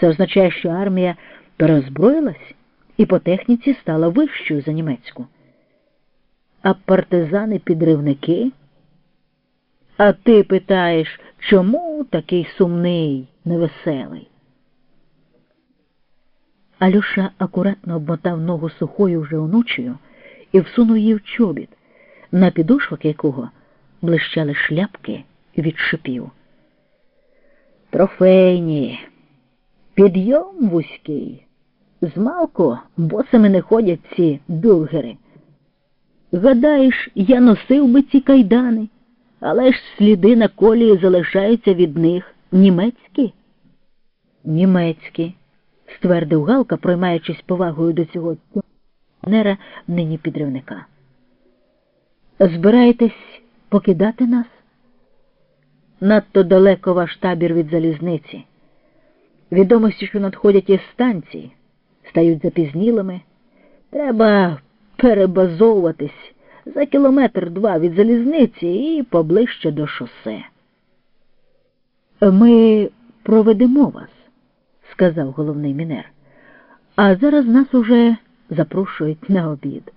Це означає, що армія переозброїлась і по техніці стала вищою за німецьку. А партизани-підривники? А ти питаєш, чому такий сумний, невеселий? Алюша акуратно обмотав ногу сухою вже онучею і всунув її в чобіт, на підошвах якого блищали шляпки від шипів. Трофейні, підйом вузький, змалку босами не ходять ці бюргери. Гадаєш, я носив би ці кайдани, але ж сліди на колії залишаються від них німецькі? Німецькі, ствердив Галка, проймаючись повагою до цього нера нині підривника. Збираєтесь покидати нас? Надто далеко ваш табір від залізниці. Відомості, що надходять із станції, стають запізнілими. Треба перебазовуватись за кілометр два від залізниці і поближче до шосе. Ми проведемо вас, сказав головний мінер, а зараз нас уже запрошують на обід.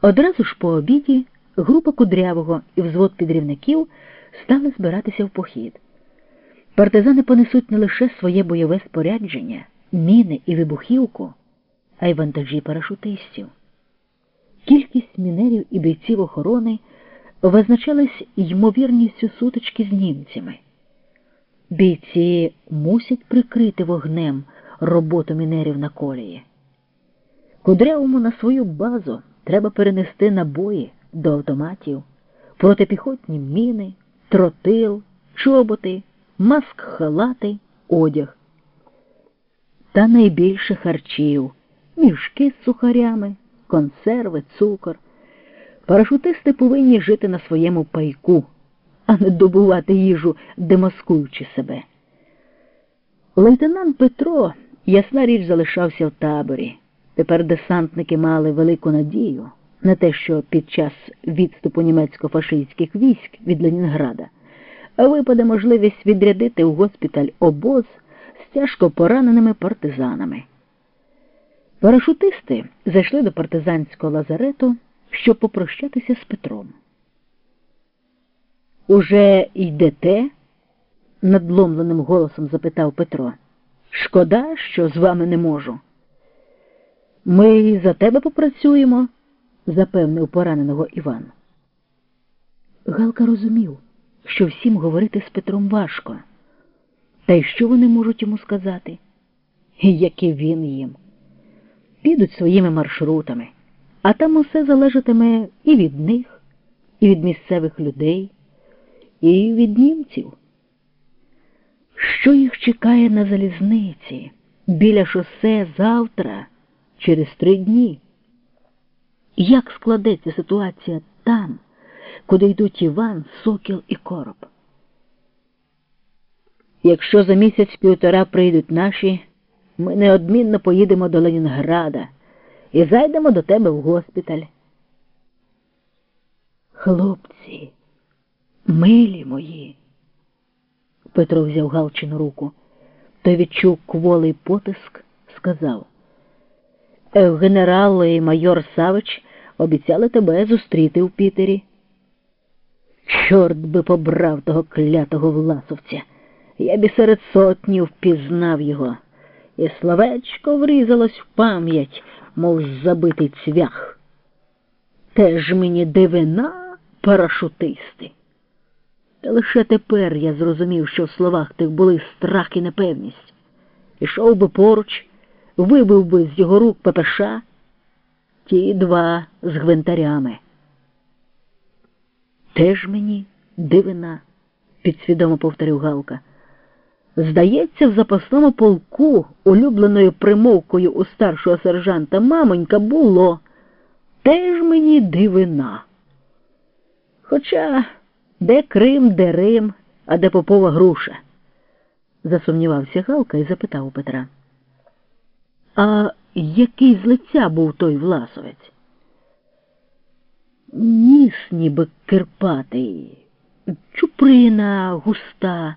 Одразу ж по обіді група кудрявого і взвод підрівників стали збиратися в похід. Партизани понесуть не лише своє бойове спорядження, міни і вибухівку, а й вантажі парашутистів. Кількість мінерів і бійців охорони визначалась ймовірністю сутички з німцями. Бійці мусять прикрити вогнем роботу мінерів на колії. Кудрявому на свою базу треба перенести набої до автоматів, протипіхотні міни, тротил, чоботи, маск-халати, одяг. Та найбільше харчів, мішки з сухарями, консерви, цукор. Парашутисти повинні жити на своєму пайку, а не добувати їжу, демаскуючи себе. Лейтенант Петро, ясна річ, залишався в таборі. Тепер десантники мали велику надію на те, що під час відступу німецько-фашистських військ від Ленінграда випаде можливість відрядити у госпіталь обоз з тяжко пораненими партизанами. Парашутисти зайшли до партизанського лазарету, щоб попрощатися з Петром. Уже йдете? надломленим голосом запитав Петро. Шкода, що з вами не можу. Ми за тебе попрацюємо, запевнив пораненого Іван. Галка розумів, що всім говорити з Петром важко. Та й що вони можуть йому сказати? Як і він їм. Підуть своїми маршрутами, а там усе залежатиме і від них, і від місцевих людей, і від німців. Що їх чекає на залізниці біля шосе завтра, через три дні? Як складеться ситуація там, куди йдуть Іван, Сокіл і Короб? Якщо за місяць півтора прийдуть наші, ми неодмінно поїдемо до Ленінграда і зайдемо до тебе в госпіталь. Хлопці, милі мої. Петро взяв Галчину руку, той відчув кволий потиск, сказав. Генерал і майор Савич обіцяли тебе зустріти в Пітері. Чорт би побрав того клятого власовця. Я б і серед сотні впізнав його, і словечко врізалось в пам'ять, мов забитий цвях. Теж мені дивина парашутисти. Та лише тепер я зрозумів, що в словах тих були страх і непевність. Ішов би поруч, вибив би з його рук ППШ ті два з гвинтарями. Теж мені дивина, підсвідомо повторив Галка. Здається, в запасному полку, улюбленою примовкою у старшого сержанта мамонька, було теж мені дивина. Хоча де Крим, де Рим, а де попова груша? засумнівався Галка і запитав у Петра. А який з лиця був той власовець? Ніс ніби кирпатий, чуприна густа.